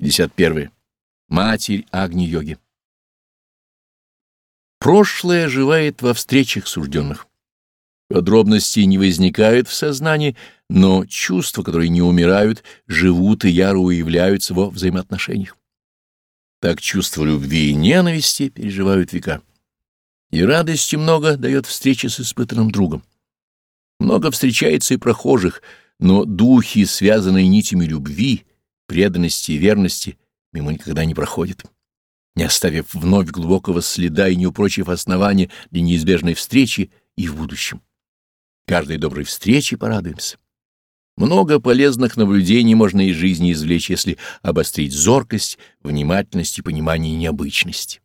51. Матерь Агни-йоги. Прошлое оживает во встречах сужденных. Подробности не возникают в сознании, но чувства, которые не умирают, живут и яро уявляются во взаимоотношениях. Так чувства любви и ненависти переживают века. И радости много дает встреча с испытанным другом. Много встречается и прохожих, но духи, связанные нитями любви, преданности и верности, мимо никогда не проходят, не оставив вновь глубокого следа и не упрочив основания для неизбежной встречи и в будущем. Каждой доброй встрече порадуемся. Много полезных наблюдений можно из жизни извлечь, если обострить зоркость, внимательность и понимание необычности.